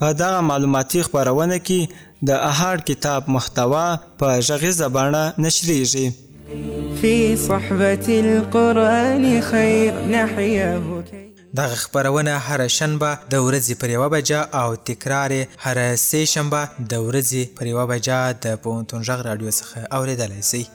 په دغه معلوماتي خپرونه کې د اهاړ کتاب محتوا په غږیزه بڼه نشریږي. فی صحبت القرآن خیر نحیه دغه خپرونه هره شنبه د ورځې پر یوه بجه او تکرار یې هره سه شنبه د ورځې پر یوه بجه د پوهنتون غږ راډیو څخه اورېدلی شئ.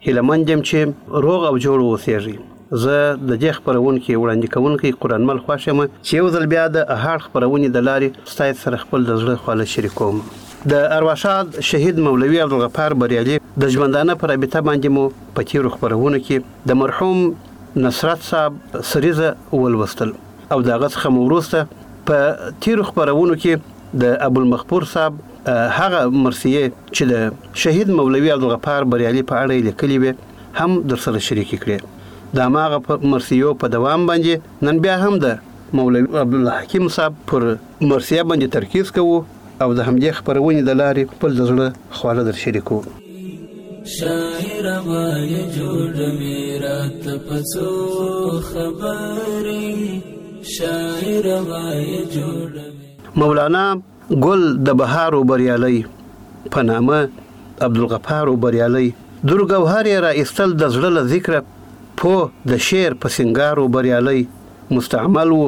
هیله مند یم چې روغ او جوړ واوسېږئ. زه د دې خپرونکې وړاندې کوونکی قرانمل خوښ یم چې یو ځل بیا د اهاړ خپرونې د لارې ستاسې سره خپل د زړه خواله شریکوم. د ارواښاد شهید مولوي عبدالغفار بریالي د ژوندانه په رابطه باندې مو په تېرو خپرونو کې د مرحوم نصرت صاحب سریزه ولوستل. او د هغه څخه مو وروسته په تیرو خپرونو کې د ابوالمغفور صاحب هغه مرثیه چې د شهید مولوي عبدالغفار بریالي په اړه یې لیکلې وې هم درسره شریکې کړې د هماغه مرثیو په دوام باندې نن بیا هم د مولوي عبدالحکیم صاحب پر مرثیه باندې ترکیز کوو او د همدې خپرونې د لارې خپل د زړه خواله در شریکو. شاعر وای جوړ می رات پڅو خبرې شاعر وای جوړ مولانا ګل د بهار او بریالي په نامه عبدالغفار او بریالي در ګوهر یې را ایستل د زړه له ذکره پوه د شعر په سنګار او بریالي مستعمل و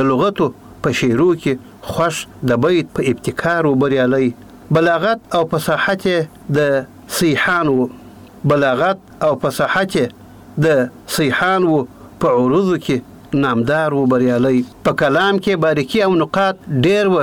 د لغتو په شعرو کې خوښ د بیت په ابتکار و بریالی بلاغت او فصاحت یې د صیحان و بلاغت او فصاحت یې د صیحان و په عروضو کې نامدار و بریالی په کلام کې باریکي او نقاط ډېر و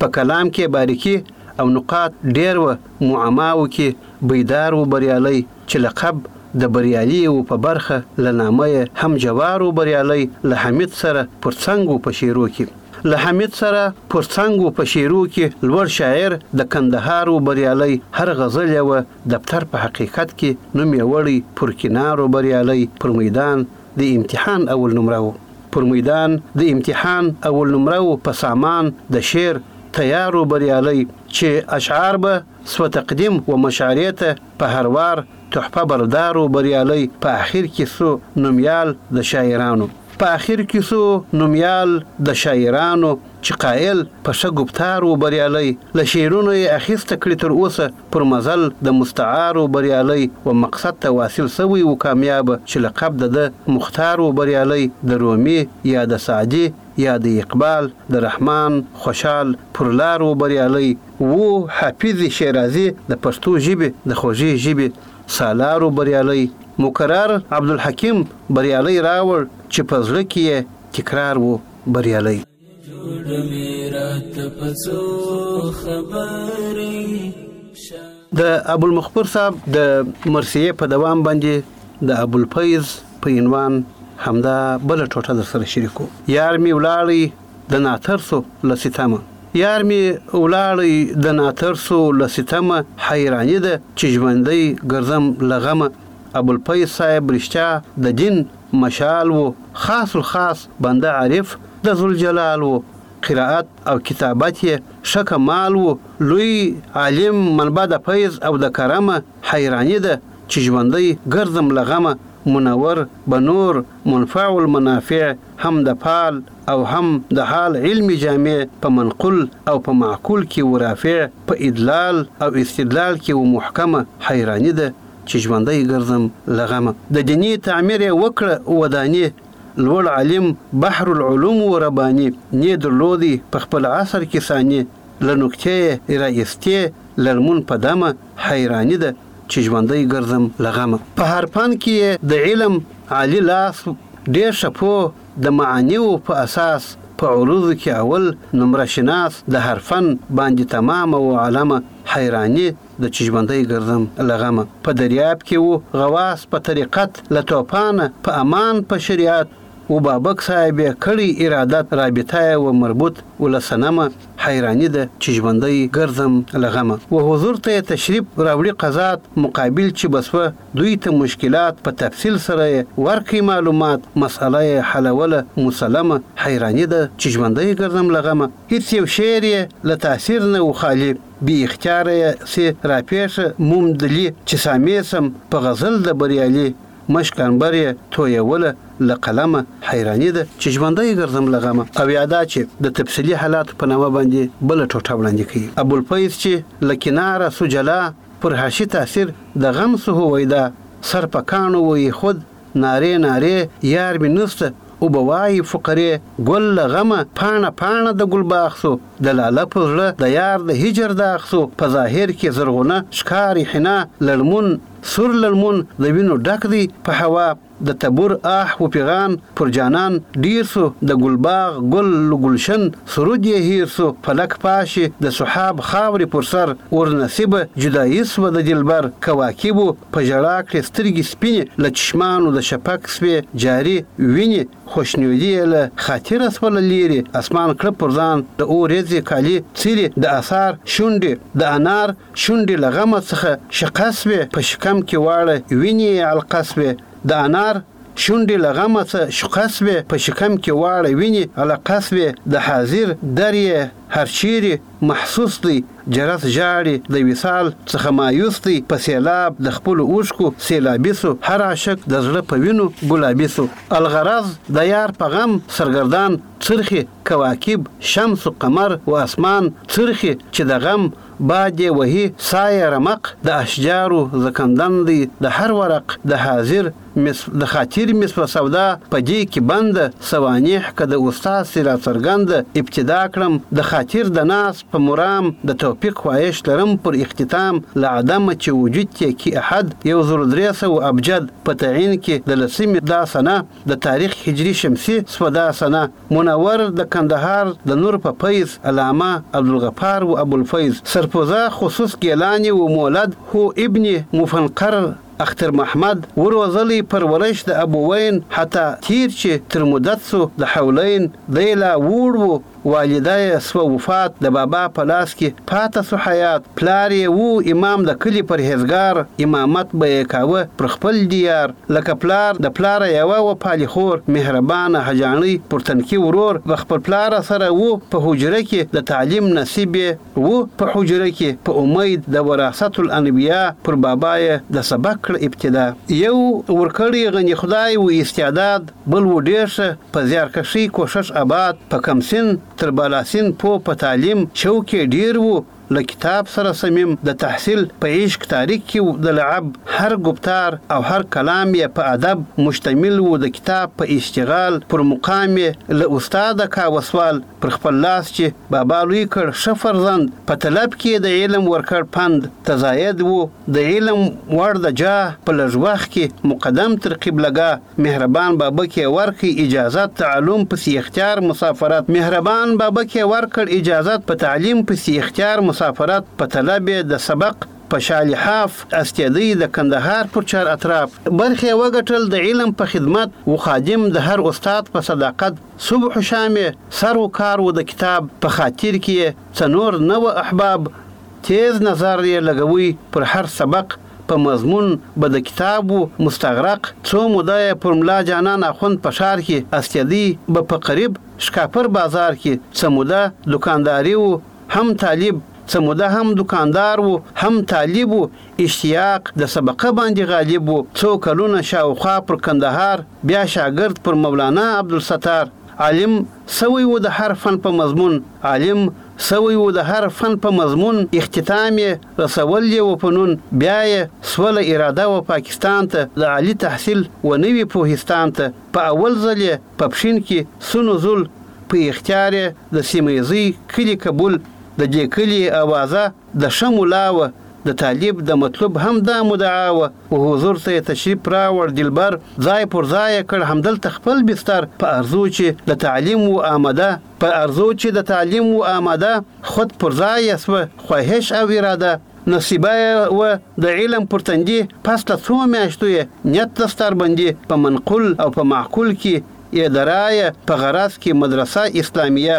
په کلام کې باریکي او نقاط ډېر و معماو کې بیدار و بریالی چې لقب د بریالي و په برخه له نامه یې هم جوار و بریالی له حمید سره پر څنګ و په شعرو کې له حمید سره پر څنګ و په شعرو کې لوړ شاعر د کندهار و بریالی هر غزل یوه دفتر په حقیقت کې نوم یې وړی پر کنار و بریالی پر میدان د امتحان اول نمره و پر میدان د امتحان اول نمره و په سامان د شعر تیار و بریالی چې اشعار به سوه تقدیم و مشاعرې ته په هر وار تحفه بردار و بریالی په اخیر کی سو نومیال د شاعرانو په اخیر کی سو نومیال د شاعرانو چی قایل په ښه ګفتار و بریالی له شعرونو یې اخیسته کړي تر اوسه پر مزل د مستعار و بریالی و مقصد ته واصل سوی و کامیاب چی لقب د ده مختار و بریالی د رومی یا د سعدی یا د اقبال د رحمان خوشحال پر لار و بریالی وو حافظ شیرازي د پښتو ژبې د خوږې ژبې سالار و بریالی مکرار عبدالحکیم بریالی راوړ چې په زړه کې یې تکرار وو بریالی. د ابوالمخبر صاحب د مرثیې په دوام باندې د ابوالفیض په عنوان همدا بله ټوټه درسره شریکو یار مې ولاړی د ناتر سو له ستمه يار مي ولاړی د ناتر سو له ستمه حيراني ده چي ژوندی ګرځم له غمه ابوالفيض صاحب رښتيا د دين مشال وو خاص الخاص بنده عارف د ذوالجلال وو قرائت او کتابت يې ښه کمال وو لوی عالم منبع د فيض او د کرمه حيراني ده چي ژوندی ګرځم له غمه منور بنور منفع المنافع هم د فعل او هم د حال علمي جامع په منقول او په معقول کي و رافع، په ادلال او استدلال کي و محکمه، حيراني ده چي ژوندی ګرځم له غمه. د ديني تعمير يې وکړه وداني، لوړ عالم بحر العلوم و رباني، نې درلودی په خپل عصر کي ثاني، له نکتې يې را ايستې لړمون په دمه، حيراني ده. چې ژوندی ګرځم له غمه په هر فن کې یې د علم عالي لاس ډېر ښه پوه د معانیو په اساس په عروضو کې اول نمره شناس د هر فن باندې تمامه و عالمه حیراني د چې ژوندی ګرځم له غمه په دریاب کې و غواص په طریقت له توپانه په امان په شریعت و بابک صاحب یې کړی ارادت رابطه یې و مربوط و له صنمه حیرانی ده چی ژوندی ګرځم له غمه و حضور ته یې تشریف راوړي قضات مقابل چی به سوه دوی ته مشکلات په تفصیل سره یې ورکړئ معلومات مسئله یې حلوله مسلمه حیرانی ده چی ژوندی ګرځم له غمه هیڅ یو شعر یې له تاثیر نه و خالی بی اختیاره یې سی راپیښه موم دلی چی سامې سم په غزل د بریالی مشک عنبر یې تویوله له قلمه حیراني ده چې ژوندی ګرځم له غمه او یا دا چې د تفصیلي حالاتو په نامه باندې بله ټوټه وړاندې کوي ابوالفیض چې له کناره سو جلا پر حاشي تاثیر د غم سو هویدا سر په کاڼو و یې خود نارې نارې یار مې نسته وبه وایي فقرې ګل له غمه پاڼه پاڼه د ګلباغ سو د لاله پر زړه د یار د هجر داغ سو په ظاهر کې زرغونه ښکاري حنا لړمون سور للمون د وینو ډک دی په هوا د تبور آه وپیغان پر جانان ډیر سو د ګل باغ ګل لو ګلشن سرود یې هیر سو فلک پاشې د سحاب خاورې پر سر اور نصیبه جدایي سوه د دلبر کواکبو په ژړا کړې سترګې سپینې له چشمانو د شفق سوې جاري وینې خوشنودي یې له خاطره سوله لیري اسمان کړه پر ځان د اوریځې کالي څیري د اثار شونډې د انار شونډې له غمه څخه شقه سوې په شکم کې واړه وينې يې علقه سوې د انار شونډې له غمه څه شقه سوې په شکم کې واړه وينې علقه سوې د حاضر در يې هر چيرې محسوس دی جرس ژاړي د وصال څخه مايوس دی په سيلاب د خپلو اوښکو سيلابي سو هر عاشق د زړه په وينو ګلابي سو الغرض د يار په غم سرګردان څرخي کواکب شمس و قمر و اسمان څرخي چې د غم باد یې وهي ساه یې رمق د اشجارو زکندن دی د هر ورق د حاضر مس د خاطر مس په سودا په دې کې بند سوانح که د استاد سي راڅرګند ابتدا کړم د خاطر د ناس په مرام د توفیق خواهش لرم پر اختتام له عدمه چې وجود تې کې احد یو زر درې سوه ابجد په تعین کې د لسمې دا سنه د تاریخ هجري شمسي سپدا سنه منور د کندهار د نور په پيز علامه عبدالغفار و ابوالفيض سرپوزه خصوص ګيلاني و مولد هو ابن مفنقر اختر محمد و روزلی پرورش د ابوين حتی تير چي تر مدت سو د حولين دی لا ووړ و والده یې سوه وفات د بابا په لاس کي پاته سو حیات پلار یې وو امام د کلي پرهېزګار امامت به یې کاوه پر خپل دیار لکه پلار د پلاره یوه وه پالي خور مهربانه حجاڼۍ پر تنکي ورور به خپل پلاره سره وو په حجره کي د تعلیم نصیب یې وو په حجره کي په امید د وراثت الانبیا پر بابا یې د سبق کړه ابتدا یو ورکړی غني خدای وو استعداد بل وو ډېر ښه په زيار کښی کوښښ اباد په کم سين تر بالا سين پو په تعليم چوک يې ډېر وو له کتاب سره صميم د تحصيل په عشق تاريک کې وو د لعب هر ګفتار او هر کلام يې په ادب مشتمل وو د کتاب په اشتغال پر مقام يې له استاده کاوه سوال پر خپل لاس چې بابا لوی کړ ښه فرزند په طلب کې د علم ورکړ پند تزايد وو د علم وړ د جاه په لږ وخت کې مقدم تر قبله ګاه مهربان بابه کي ورکي اجازت تعلم پسي اختيار مسافرت مهربان بابه کي ورکړ اجازت په تعليم پسي اختيار مسافرت په طلب يې د سبق په شا لحاف استيدی د کندهار پر چار اطراف برخې وګټل د علم په خدمت و خادم د هر استاد په صداقت صبح و شام يې سر و کار و د کتاب په خاطر کي يې څه نور نه وه احباب تيز نظر يې لګوی پر هر سبق په مضمون به د کتاب و مستغرق څو موده یې پر ملا جانان اخوند په ښار کې استېدی به په قریب شکاپر بازار کې څه موده دکانداري و هم طالب څه موده هم دکاندار و هم طالب و اشتیاق د سبقه باندې غالب و څو کلونه شاوخوا پر کندهار بیا شاګرد پر مولانا عبدالستار عالم سوی و د هر فن په مضمون عالم سوی وو د هر فن په مضمون اختتام یې رسول یې وو په نون بیا یې سوله اراده وه پاکستان ته د عالي تحصیل و نوي پوهستان ته په اول ځل یې په پښین کې سو نزول په اختیار یې د سیمه ییزی کلي کبول د دې کلي اوازه د ښه ملا وه د طالب د مطلوب هم دا مدعا وه و حضور ته یې تشریف راوړ دلبر ځای پر ځای یې کړ همدلته خپل بستر په ارزو چې د تعلیم وو آمده په ارزو چې د تعلیم و آماده خود پر ځای سوه خواهش او اراده نصیبه و د علم پر تندي پس له څو میاشتو یې نیت د ستاربندي په منقول او په معقول کې یې د رایه په غرض کې مدرسه اسلامیه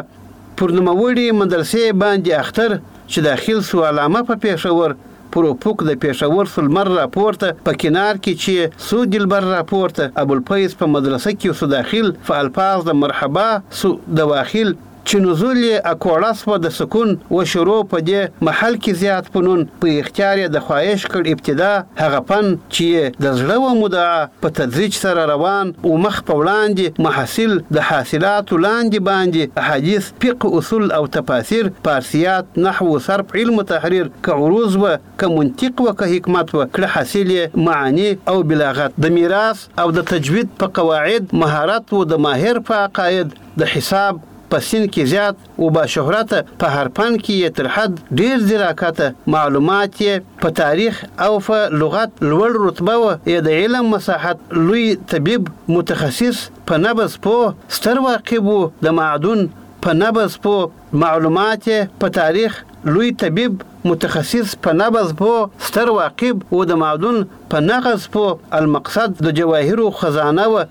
پر نوموړي مدرسې باندې اختر چې داخل سو علامه په پېښور پروپوک د پېښور سو لمر راپورته په کنار کي چي سو دلبر راپورته ابوالفيض په مدرسه کي سو داخل فه الفاظ د مرحبا سو دواخل چي نزول يې اکوړه سوه د سکون و شروع په دې محل کي زيات فنون په اختيار يې د خواهش کړ ابتدا هغه فن چي يې د زړه و مدعا په تدريج سره روان و مخ په وړاندي محصل د حاصلاتو لاندي باندي احاديث فقه اصول او تفاسیر، فارسیات، نحو، صرف، علم و تحریر، که عروض وه، که منطق و که حکمت وه، کړه حاصل یې، معانی او بلاغت، د میراث او د تجوید په قواعد مهارت و د ماهر په عقاید، د حساب په سین کې زیات و باشهرته، په هر فن کې یې تر حد ډېر ځیراکته، معلومات یې په تاریخ او فه لغت لوړ رتبه وه، یې د علم مساحت، لوی طبیب، متخصص، په نبض پوه ستر واقب و د معدون په نبض پوه معلومات یې په تاریخ لوی طبیب متخصص په نبض پوه ستر واقب و د معدون په نغز پوه المقصد د جواهرو خزانه وه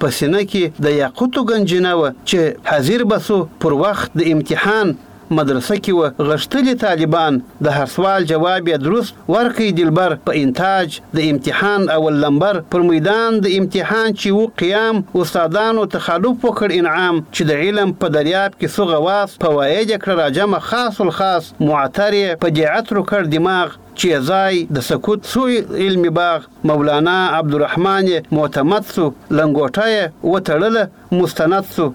په سینه کې د یاقوتو ګنجینه وه چې حاضر به شو پر وخت د امتحان مدرسه کی وه غښتلی طالبان د هرسوال جواب یی درست ورکی دلبر په انتاج د امتحان اول لمبر پر میدان د امتحان چی وو قیام استادانو تخالف وکړ انعام چی د علم په دریاب کی سو غواص فواید یی کړه راجمع خاص الخاص معطر یی په دی عطرو کړ دماغ چی یی ځای د سکوت سو علمی باغ مولانا عبدالرحمن یی معتمد سو لنګوټه یی وتړله مستند شو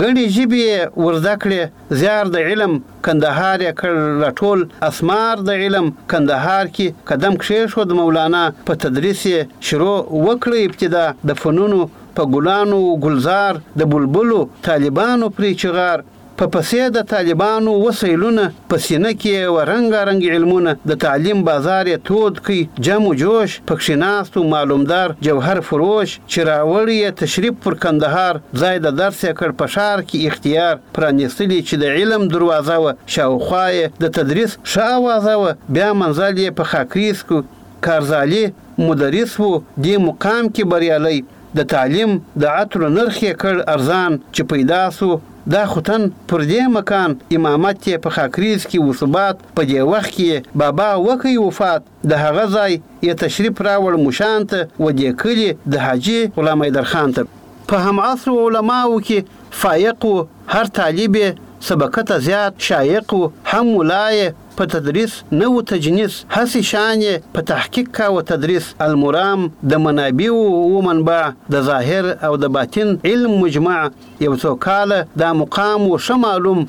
ګڼې ژبې یې ورزده کړې زیار د علم کندهار یې کړ راټول اسمار د علم کندهار کې قدم کښېښود مولانا په تدریس یې شروع وکړه ابتدا د فنونو په ګلانو و ګلزار د بلبلو طالبانو پرې چغار په پسې د طالبانو و سیلونه په سینه کې یې و رنګارنګ علمونه د تعلیم بازار یې تود کړ جم و جوش پکښې ناست و معلومدار جوهر فروش چې راوړی یې تشریف پر کندهار ځای د درس یې کړ په ښار کې اختیار پرانیستلې چې د علم دروازه وه شاوخوا یې د تدریس ښه اوازه وه بیا منزل یې په خاکریز کړ کارزالی مدرس و دې مقام کې بریالی د تعلیم د عطرو نرخ یې کړ ارزان چې پیدا شو دا خو تن پر دې مکان امامت یې په خاکریز کې و ثبات په دې وخت کې یې بابا وکړ وفات د هغه ځای یې تشریف راوړ مشان ته و دې کلي د حاجي غلام حیدرخان ته په همعصرو علماوو کې فایق و هر طالب یې سبقته زیات شایق و هم ملا یې په تدریس نه وو تجنیس هسې شان یې په تحقیق کاوه تدریس المرام د منابعو وو منبع د ظاهر او د باطن علم مجمع یو څو کاله دا مقام وو ښه معلوم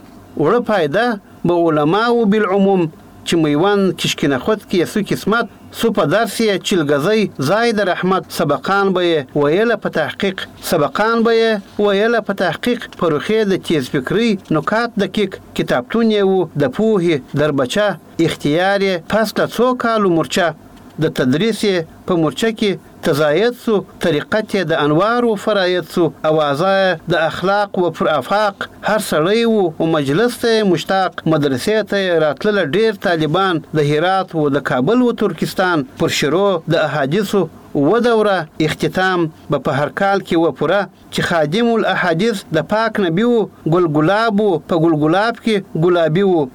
وړه فایده به علماء وو بالعموم چې میوند کشکینخوت کې یې څو قسمت سو په درس یې چلګزی ځای د رحمت سبقان به یې ویله په تحقیق سبقان به یې ویله په تحقیق پروخې د تیز فکرۍ نکات دقیق کتابتون یې وو د پوهې دربچه اختیار یې پس له څو کالو مورچه د تدریس یې په مورچه کې ته زاید سو طریقت یې د انوار و فرایت سو اوازه یې د اخلاق و پر افاق هر سړی و و مجلس ته یې مشتاق مدرسې ته یې راتلله ډېر طالبان د هرات و د کابل و ترکستان پر شروع د احادیثو و دوره اختتام به په هر کال کي و پوره چي خادم الاحادیث د پاک نبي و ګل ګلاب و په ګل ګلاب کي ګلابي و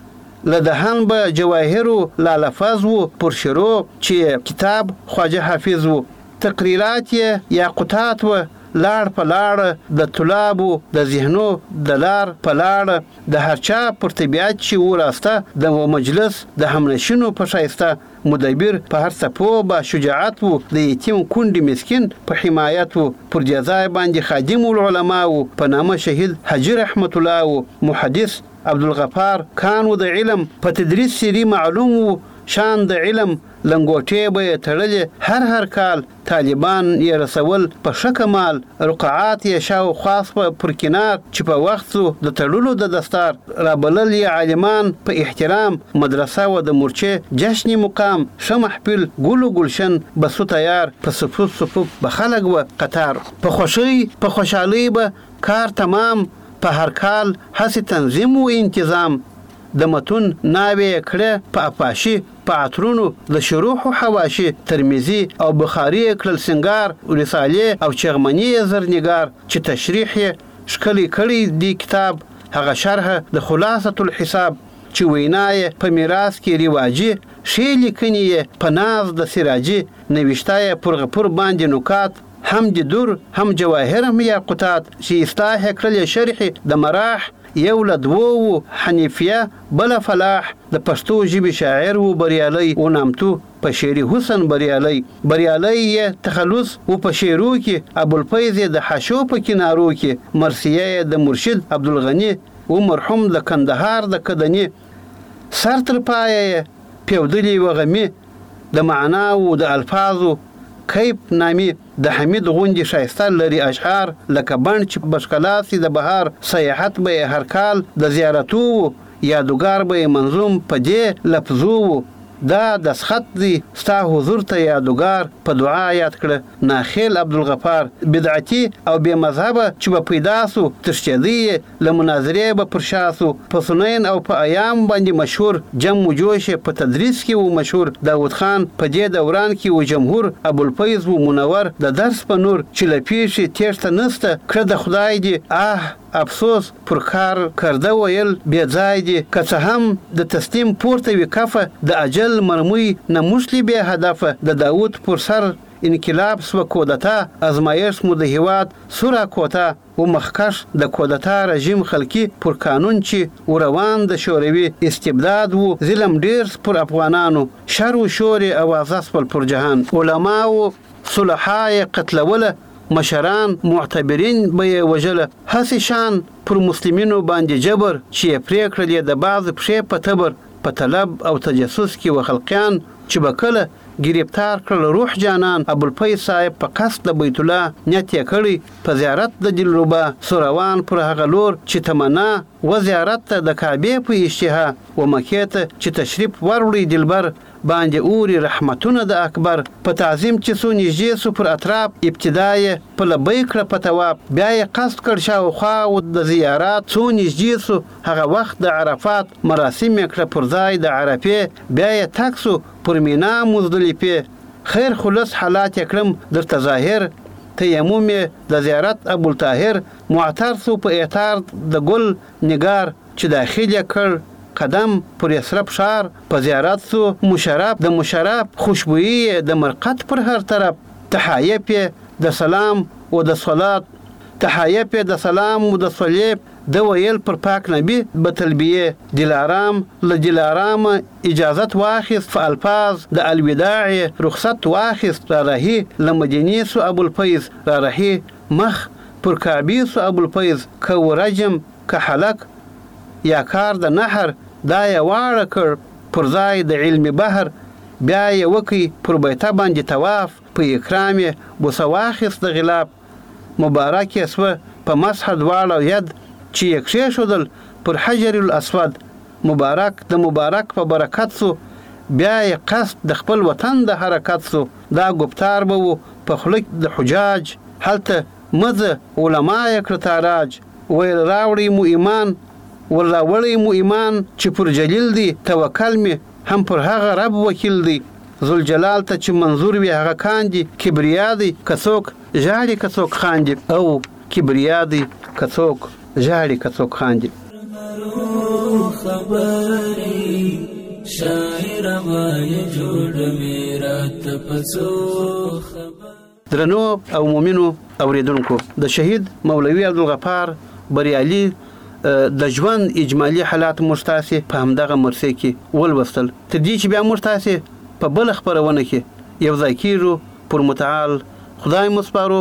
له دهان به جواهرو لالفظ وو پر شروع چې کتاب خواجه حافظ وو تقریرات یې یاقوتات وه لاړ په لاړه د طلابو د ذهنو د لار په لاړه د هرچا پر طبیعت چې وو راسته د و مجلس د همنشینو په ښایسته مدبر په هر څپو با شجاعت وو د یتیم کونډې مسکین په حمایت وو پر دې ځای باندې خادم العلماء وو په نامه شهید حاجي رحمت الله وو محدث عبدالغفار کان و د علم په تدریس سری معلوم وو شان د علم لنګوټې به یې تړلې هر هر کال طالبان یې رسول په ښه کمال رقعات یې شا و خوا سوه پر کنار چې په وخت سو د تړلو د دستار رابلل یې عالمان په احترام مدرسه و د مورچې جشن مقام ښه محفل ګل و ګلشن به سو تیار په صفوف صفوف به خلګ وه قطار په خوښۍ په خوشحالۍ به کار تمام په هر کال هسې تنظیم و انتظام د متون ناوې یې کړې په اپاشي په عطرونو د شروحو حواشي ترمذي او بخاري یې کړل سینګار رسالې او چغمني یې زرنګار چې تشریح یې ښکلی کړی دی کتاب هغه شرح د خلاصة الحساب چې وینا یې په میراث کې رواجي ښې لیکنې یې په ناز د سراجي نوشته یې پرغفور باندې نکات هم دي در هم جواهر هم ياقوتات چي اصلاح يې کړلې شرح د مراح يو له دوو وو حنيفيه بله فلاح د پښتو ژبي شاعر وو بريالی و نامتو په شعري حسن بريالی بريالی يې تخلص و په شعرو کي ابوالفيض يې د حاشو په کنارو کي مرثيه يې د مرشد عبدالغني و مرحوم د کندهار د کدني سر تر پایه یې پېودلي یوه غمي د معناوو د الفاظو کیف نامي د حمید غوندي ښایسته لري اشعار لکه بڼ چې به ښکلا سي د بهار سیاحت به یې هر کال د زیارتوو یادوګار به یې منظوم په دې لفظوو دا دسخط دی ستا حضور ته یادوګار په دعا یاد کړه ناخیل عبدالغفار بدعتی او بی مذهبه چی به پیدا سو تښتیدی یی له مناظری به پر شا سو په سنین او په ایام باندی مشهور جم و جوش یی په تدریس کی وو مشهور داود خان په دی دوران کی وو جمهور ابوالفیض وو منور د درس په نور چی له پیښی تیښته نسته کړه د خدای دی اه افسوس پر کار کرده ویل بې ځای دي که څه هم د تسلیم پورته وي کفه د اجل مرمۍ نه موشلي بې هدفه د داود پر سر انقلاب شوه کودتا ازمایښت مو د هیواد شو را کوتا و مخکښ د کودتا رژیم خلقي پر قانون چي و روان د شوروي استبداد و ظلم ډیر شو پر افغانانو شر و شور یې اوازه شول پر جهان علماء و صلحاء یې قتلوله مشران معتبرین به یې وژله هسې شان پر مسلمینو باندې جبر چې یې پرې کړل یې د بعض پښې په تبر په طلب او تجسس کې و خلقیان چې به کله ګرفتار کړل روح جانان ابوالفیض صاحب په قصد د بیت الله نیت یې کړی په زیارت د دلربا سو روان پر هغه لور چې تمنا و زیارت ته د کعبې په اشتها و مکې ته چې تشریف وروړی دلبر باندې اوري رحمتونه د اکبر په تعظيم چې سو نژدې سو پر اطراف ابتدا يې په لبيک کړه په طواف بيا يې قصد کړ شاوخوا او د زيارات څو نژدې سو هغه وخت د عرفات مراسم يې کړه پر ځای د عرفې بيا يې تګ سو پر مينا مزدلفې خير خو لس حالات يې کړم درته ظاهر تيمم يې د زيارت ابوالطاهر معطر سو په اعطار د ګل نګار چې داخل يې کړ قدم پر يثرب ښار په زيارت شو مشرب د مشرب خوشبويي يې د مرقت پر هر طرف تحايف يې د سلام و د صلات تحايف يې د سلام و د صلې ده ويل پر پاک نبي به تلبيې دلارام له دلارامه اجازت واخيست په الفاظ د الوداع يې رخصت واخيست رارهي له مدينې شو ابوالفيض رارهي مخ پر کعبې سو ابوالفيض که و رجم که حلق يا کار د نحر دا يې واړه کړ پر ځای د علم بحر بيا يې وکئ پر بيته باندي طواف په اکرام يې بوسه واخيست د غلاف مبارک يې سوه په مسح دواړه يد چي يې کښېښودل پر حجر الاسود مبارک د مبارک په برکت سو بیا یې قصد د خپل وطن د حرکت سو دا ګفتار به وو په خوله د حجاج هلته مه ځه علما یې کړه تاراج ویل راوړئ مو ایمان ول راوړئ مو ایمان چي پر جلیل دی توکل مي هم پر هغه رب وکیل دی ذوالجلال ته چي منظور وي هغه کاندي کبریا دی که څوک ژاړي که څوک خاندي او کبریا دی که څوک ژاړي که څوک خاندي. درنو او مومنو اوریدونکو د شهید مولوي عبدالغفار بریالي د ژوند اجمالي حالات موږ تاسو په همدغه مرسي کې ولوستل تر دې چې بیا موږ تاسو په بل خبرونه کې یو ځای کیږو پر متعال خدای مو سپارو